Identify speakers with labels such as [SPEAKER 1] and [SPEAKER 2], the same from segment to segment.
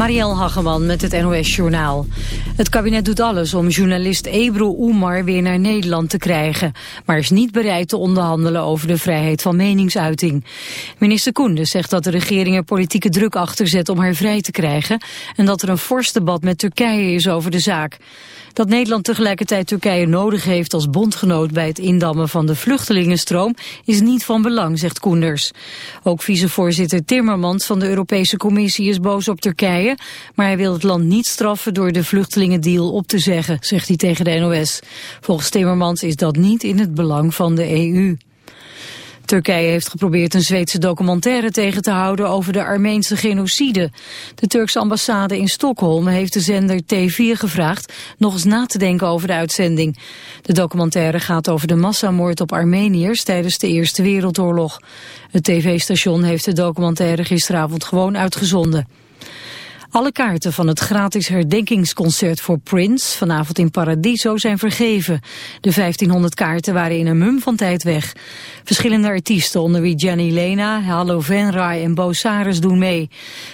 [SPEAKER 1] Marielle Hageman met het NOS Journaal. Het kabinet doet alles om journalist Ebru Oemar weer naar Nederland te krijgen... maar is niet bereid te onderhandelen over de vrijheid van meningsuiting. Minister Koendes zegt dat de regering er politieke druk achter zet om haar vrij te krijgen... en dat er een fors debat met Turkije is over de zaak. Dat Nederland tegelijkertijd Turkije nodig heeft als bondgenoot bij het indammen van de vluchtelingenstroom is niet van belang, zegt Koenders. Ook vicevoorzitter Timmermans van de Europese Commissie is boos op Turkije, maar hij wil het land niet straffen door de vluchtelingendeal op te zeggen, zegt hij tegen de NOS. Volgens Timmermans is dat niet in het belang van de EU. Turkije heeft geprobeerd een Zweedse documentaire tegen te houden over de Armeense genocide. De Turkse ambassade in Stockholm heeft de zender T4 gevraagd nog eens na te denken over de uitzending. De documentaire gaat over de massamoord op Armeniërs tijdens de Eerste Wereldoorlog. Het tv-station heeft de documentaire gisteravond gewoon uitgezonden. Alle kaarten van het gratis herdenkingsconcert voor Prince vanavond in Paradiso zijn vergeven. De 1500 kaarten waren in een mum van tijd weg. Verschillende artiesten onder wie Jenny Lena, Hallo Venray en Bo Saris doen mee.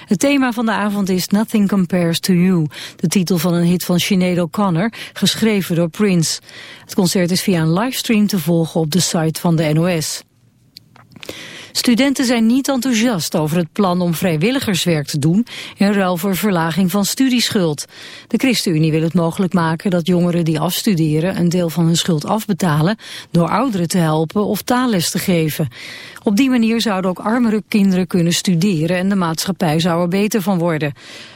[SPEAKER 1] Het thema van de avond is Nothing Compares to You, de titel van een hit van Sinead O'Connor, geschreven door Prince. Het concert is via een livestream te volgen op de site van de NOS. Studenten zijn niet enthousiast over het plan om vrijwilligerswerk te doen in ruil voor verlaging van studieschuld. De ChristenUnie wil het mogelijk maken dat jongeren die afstuderen een deel van hun schuld afbetalen door ouderen te helpen of taalles te geven. Op die manier zouden ook armere kinderen kunnen studeren en de maatschappij zou er beter van worden.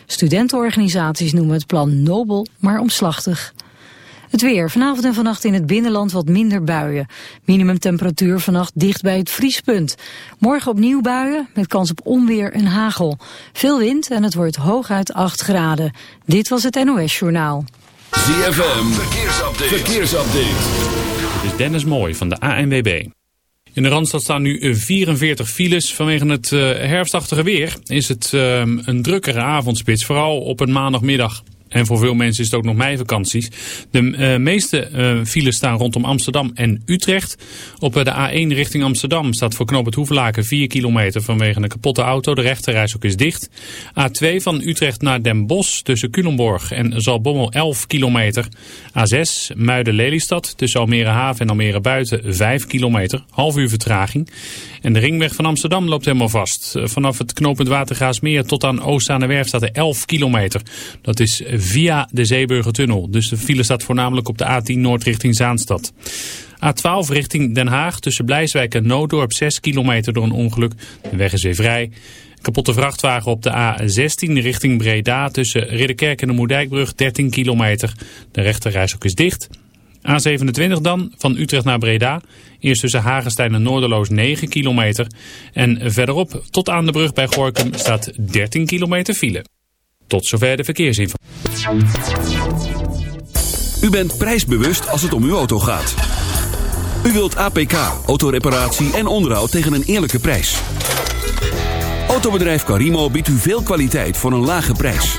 [SPEAKER 1] Studentenorganisaties noemen het plan nobel, maar omslachtig. Het weer. Vanavond en vannacht in het binnenland wat minder buien. Minimumtemperatuur vannacht dicht bij het vriespunt. Morgen opnieuw buien met kans op onweer en hagel. Veel wind en het wordt hooguit 8 graden. Dit was het NOS Journaal.
[SPEAKER 2] ZFM. Verkeersupdate. Verkeersupdate.
[SPEAKER 3] Dit is Dennis Mooi van de ANWB. In de Randstad staan nu 44 files. Vanwege het uh, herfstachtige weer is het uh, een drukkere avondspits. Vooral op een maandagmiddag. En voor veel mensen is het ook nog meivakanties. De uh, meeste uh, files staan rondom Amsterdam en Utrecht. Op uh, de A1 richting Amsterdam staat voor knoop het Hoevelaken 4 kilometer vanwege een kapotte auto. De rechterreis is dicht. A2 van Utrecht naar Den Bosch tussen Culemborg en Zalbommel 11 kilometer. A6 Muiden-Lelystad tussen Almere Haven en Almere Buiten 5 kilometer. Half uur vertraging. En de ringweg van Amsterdam loopt helemaal vast. Vanaf het knooppunt Watergaasmeer tot aan Oost-Aanewerf staat er 11 kilometer. Dat is via de Zeeburgertunnel. Dus de file staat voornamelijk op de A10 Noord richting Zaanstad. A12 richting Den Haag tussen Blijswijk en Noodorp 6 kilometer door een ongeluk. De weg is weer vrij. Kapotte vrachtwagen op de A16 richting Breda tussen Ridderkerk en de Moerdijkbrug 13 kilometer. De rechterreis ook is dicht. A27 dan, van Utrecht naar Breda. Eerst tussen Hagenstein en Noorderloos 9 kilometer. En verderop tot aan de brug bij Gorkum staat 13 kilometer file. Tot zover de verkeersinformatie.
[SPEAKER 2] U bent prijsbewust als het om uw auto gaat. U wilt APK, autoreparatie en onderhoud tegen een eerlijke prijs. Autobedrijf Carimo biedt u veel kwaliteit voor een lage prijs.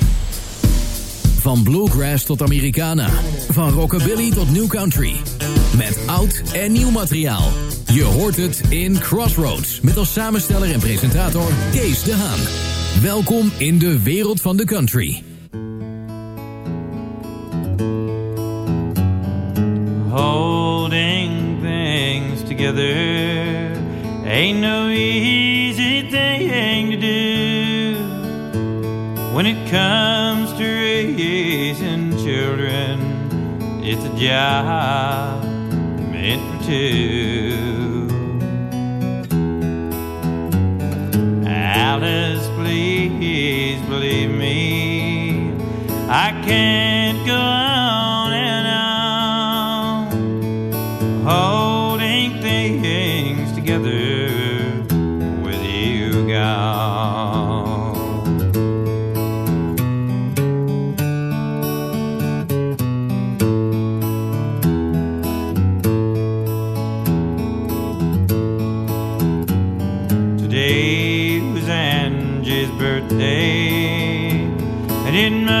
[SPEAKER 4] Van bluegrass tot Americana. Van rockabilly tot new country. Met oud en nieuw materiaal. Je hoort het in Crossroads. Met als samensteller en presentator Kees de Haan. Welkom in de wereld van de country.
[SPEAKER 5] Holding things together ain't no easy thing when it comes to raising children It's a job meant for two. Alice, please believe me. I can't Angie's birthday, and it must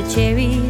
[SPEAKER 6] Of cherries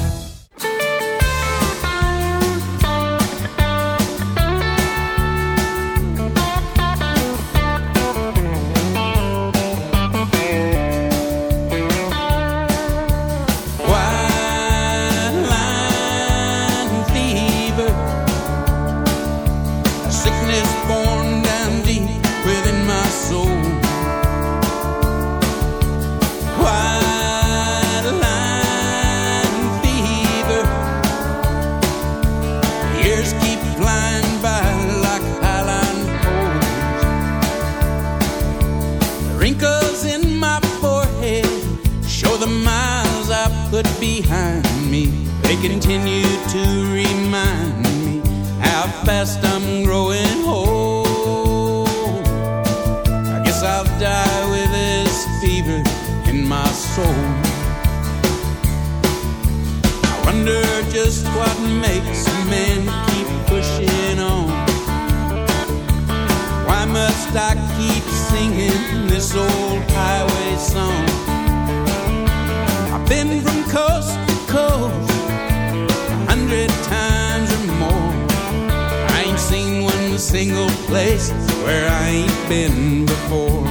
[SPEAKER 7] continue to remind me how fast I'm growing old. I guess I'll die with this fever in my soul. I wonder just what makes a man keep pushing on. Why must I keep singing this old highway song? I've been from coast single place where I ain't been before.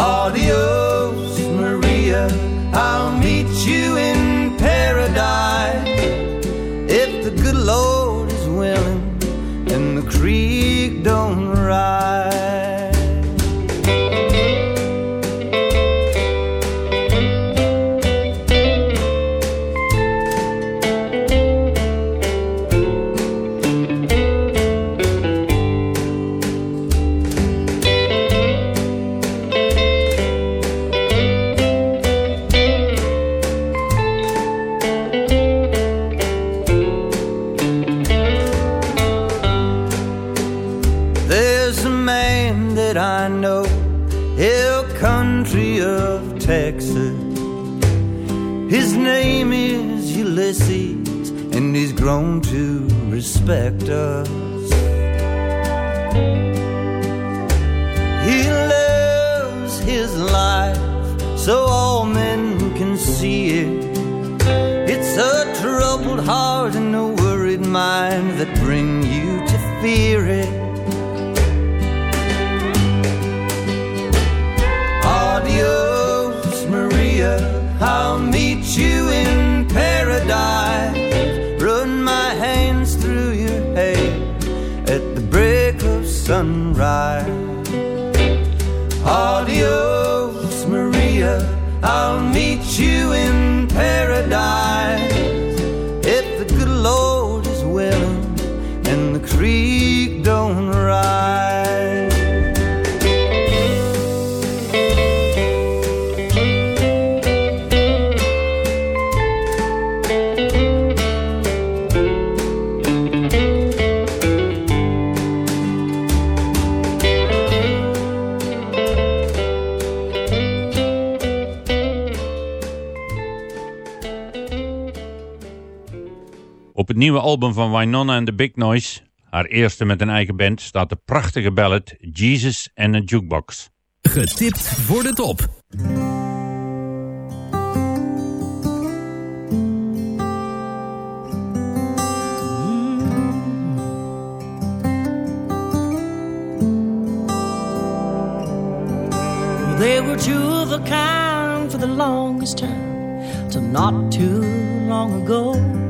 [SPEAKER 8] Adios, Maria. I'll meet you in paradise. If the good Lord respect us. He lives his life so all men can see it. It's a troubled heart and a worried mind that bring you to fear it. Sunrise.
[SPEAKER 9] Nieuwe album van Winona and the Big Noise, haar eerste met een eigen band, staat de prachtige ballad Jesus and a Jukebox.
[SPEAKER 4] Getipt voor de top.
[SPEAKER 10] They were two of a kind for the longest time, till not too long ago.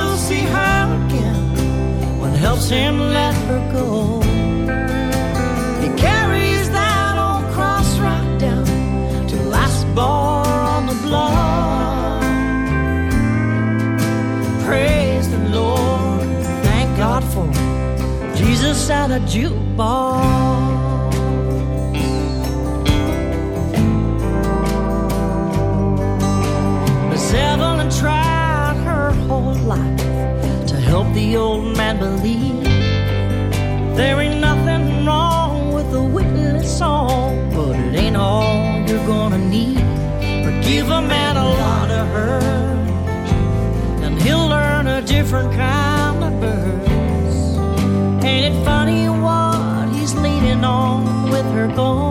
[SPEAKER 10] see her again when helps him let her go. He carries that old cross right down to last bar on the block. Praise the Lord, thank God for Jesus at a jukebox. You're gonna need. But give a man a lot of hurt, and he'll learn a different kind of birds. Ain't it funny what he's leaning on with her gone?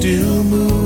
[SPEAKER 4] still move.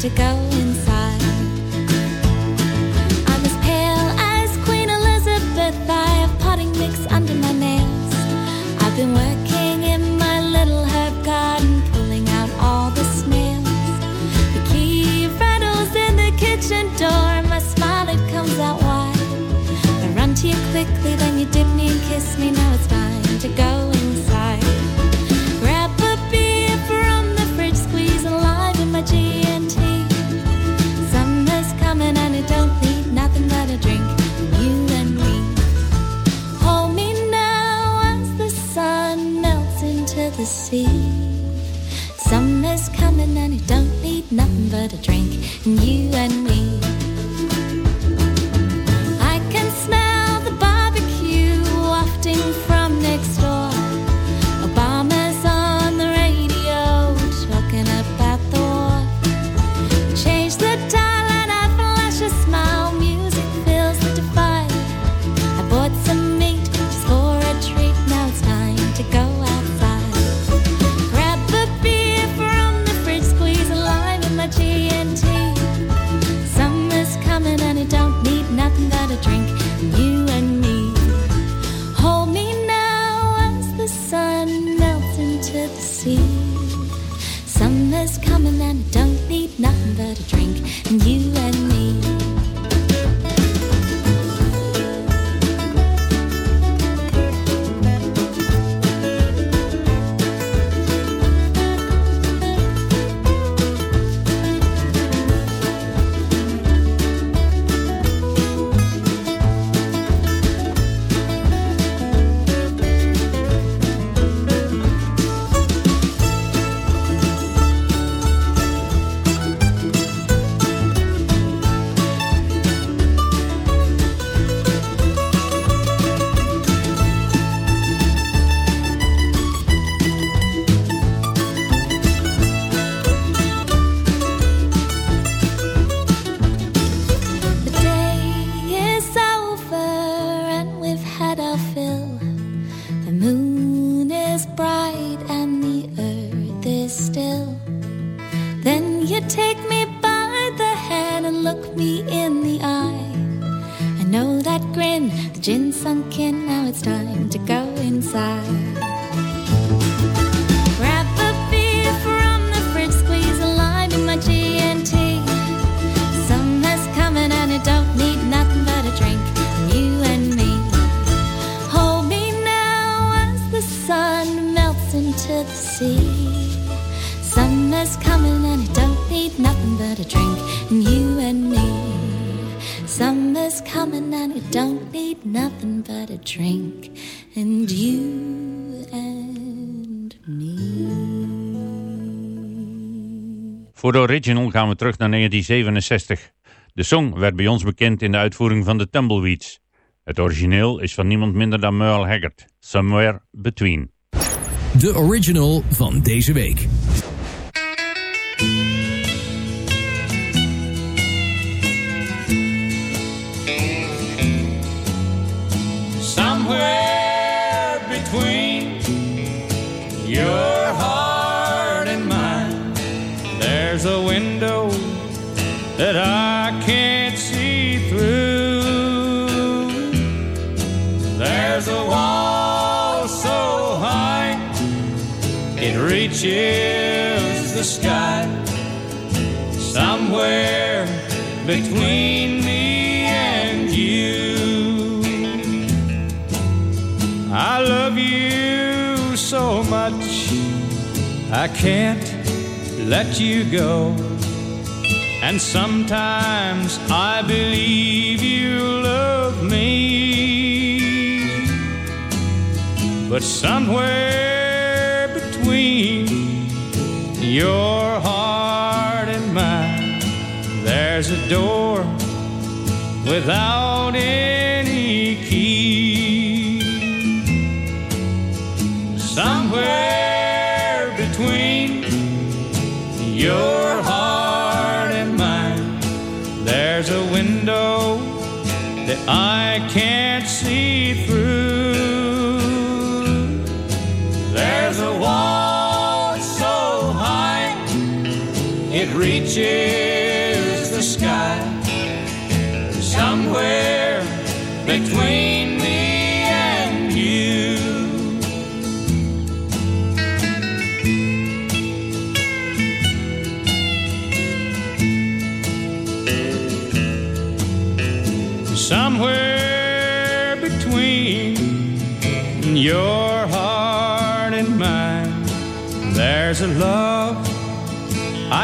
[SPEAKER 6] to go inside. I'm as pale as Queen Elizabeth. I have potting mix under my nails. I've been working in my little herb garden, pulling out all the snails. The key rattles in the kitchen door, my smile it comes out wide. I run to you quickly, then you dip me and kiss me. Now Then you take me by the hand and look me in the eye. I know that grin, the gin sunk in, now it's time to go inside. And it don't need nothing but a drink. And you and me.
[SPEAKER 9] Voor de original gaan we terug naar 1967. De song werd bij ons bekend in de uitvoering van de Tumbleweeds. Het origineel is van niemand minder dan Merle Haggard, Somewhere Between.
[SPEAKER 4] De original van deze week.
[SPEAKER 7] Your heart and mine. There's a window that I can't see through. There's a wall so high it reaches the sky. Somewhere between me and you. I love you so much, I can't let you go. And sometimes I believe you love me. But somewhere between your heart and mine, there's a door without any I can't see through. There's a wall so high it reaches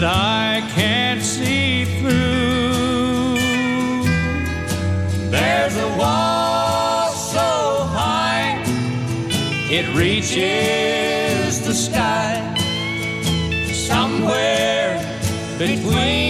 [SPEAKER 7] That I can't see through. There's a wall so high it reaches the sky. Somewhere between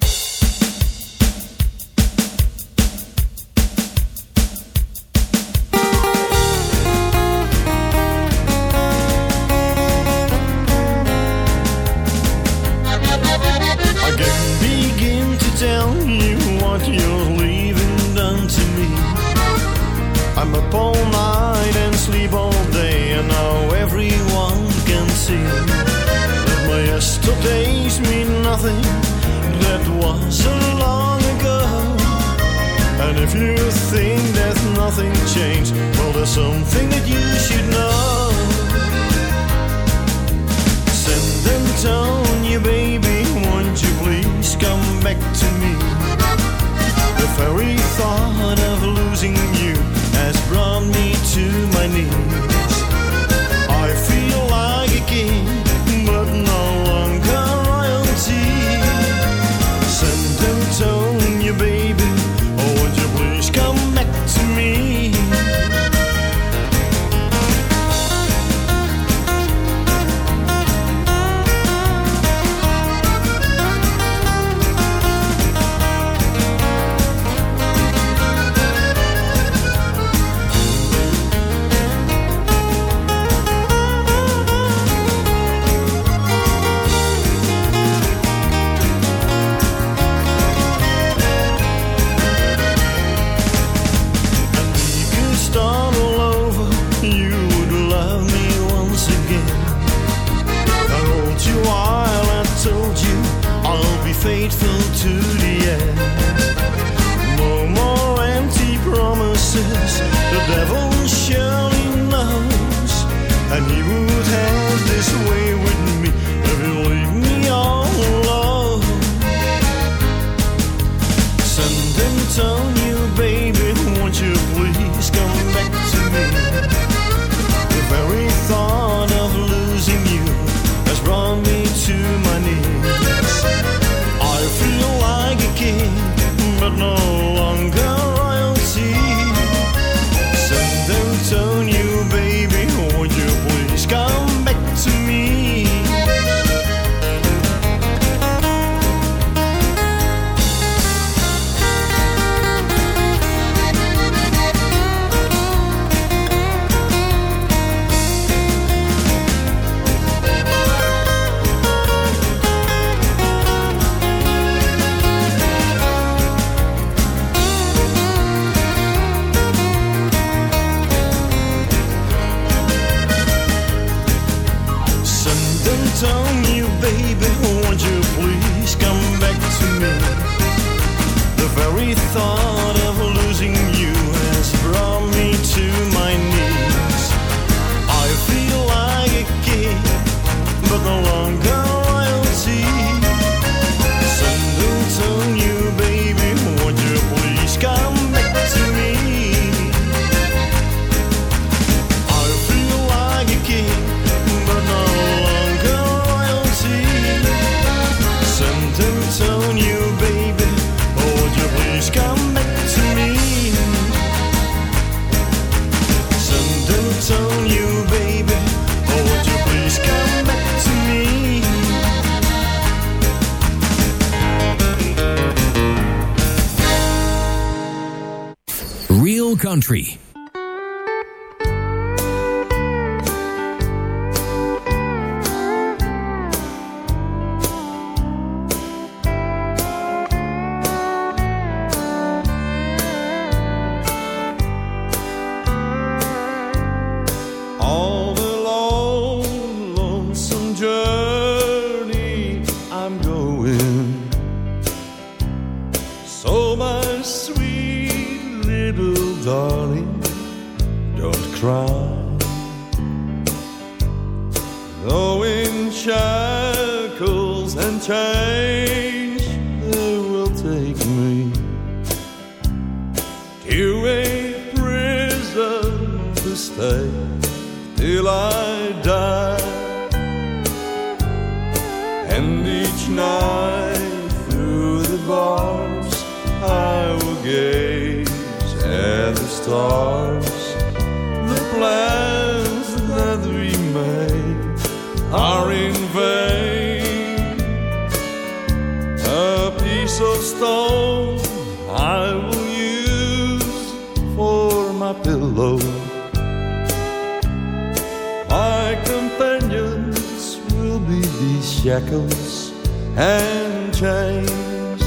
[SPEAKER 11] losing you.
[SPEAKER 12] stay till I die. And each night through the bars I will gaze at the stars. The plans that we made are in vain. A piece of stone. shackles and chains.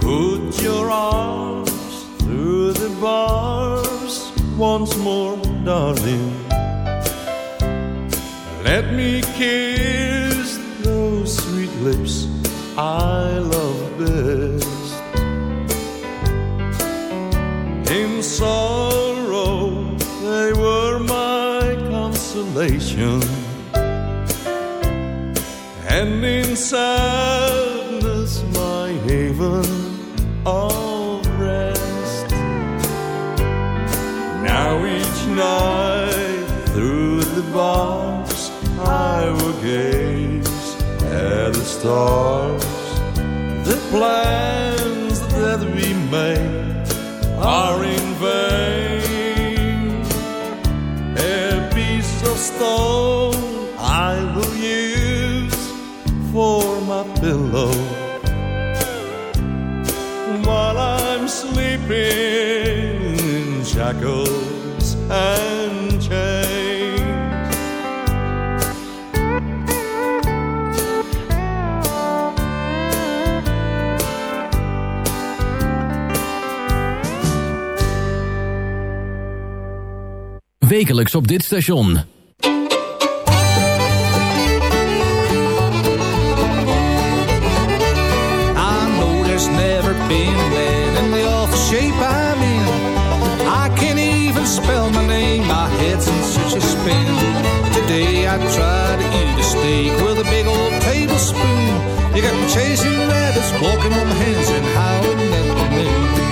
[SPEAKER 12] Put your arms through the bars once more, darling. Let me kiss And in sadness, my haven of rest. Now each night through the bars, I will gaze at the stars. The plans that we made pillow while I'm sleeping in shackles and chains.
[SPEAKER 13] Wekelijks op dit station.
[SPEAKER 14] Chasing rabbits, walking on my hands and howling at the moon.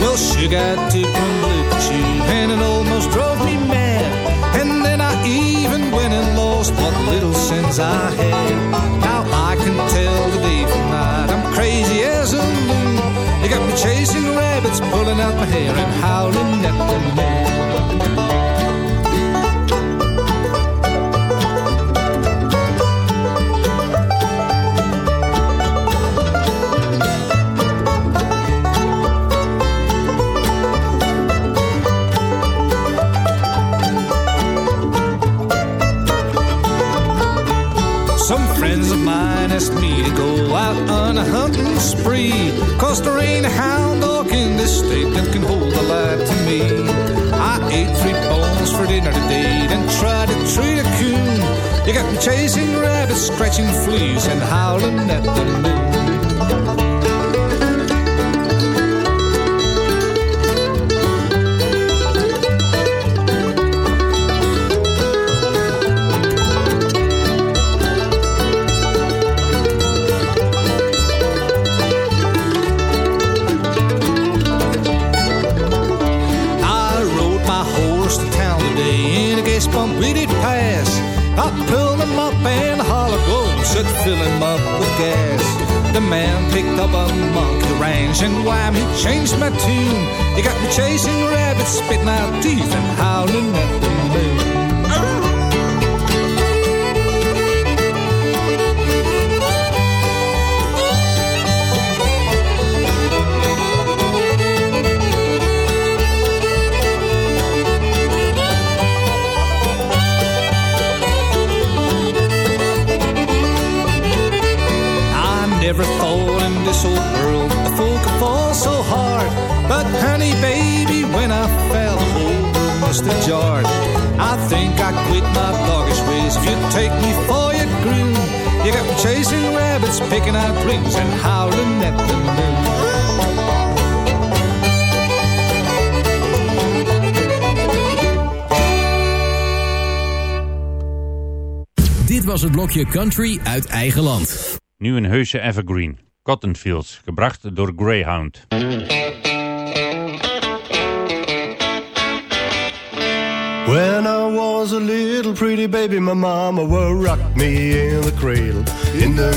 [SPEAKER 14] Well, I took one you, and it almost drove me mad. And then I even went and lost what little sense I had. Now I can tell the day from night. I'm crazy as a loon. You got me chasing rabbits, pulling out my hair and howling at the moon. On a hunting spree. Cause there ain't a hound dog in this state that can hold a light to me. I ate three bones for dinner today, then tried to treat a coon. You got me chasing rabbits, scratching fleas, and howling at the moon. And wham, he changed my tune. He got me chasing rabbits, spitting out teeth and howling at the moon. Rings, and howling at the moon.
[SPEAKER 13] Dit was het blokje Country uit eigen land.
[SPEAKER 9] Nu een heuse evergreen. Cotton Fields, gebracht door Greyhound.
[SPEAKER 12] When I was a little pretty baby, my mama would rock me in the cradle in the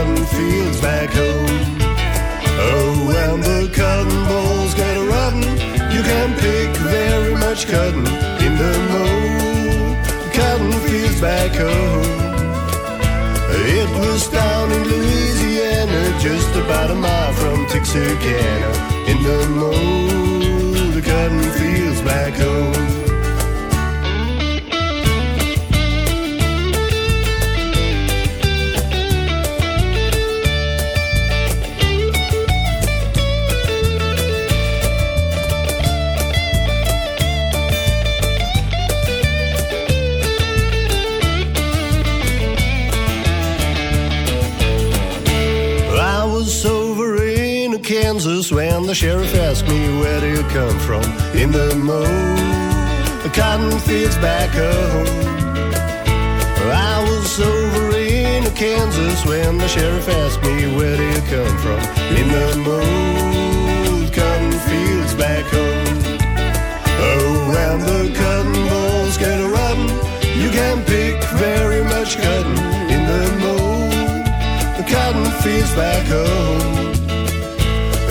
[SPEAKER 11] Cotton fields back home. Oh, when the cotton balls get rotten, you can pick very much cotton in the mold. Cotton fields back home. It was down in Louisiana, just about a mile from Texarkana. In the mold, the cotton fields back home. When the sheriff asked me where do you come from in the mold, the cotton fields back home. I was over in Kansas when the sheriff asked me where do you come from in the mold, cotton fields back home. Oh, when the cotton balls get rotten, you can pick very much cotton in the mold, the cotton fields back home.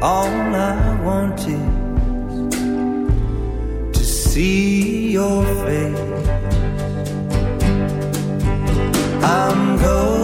[SPEAKER 8] all I want is to see your face. I'm cold.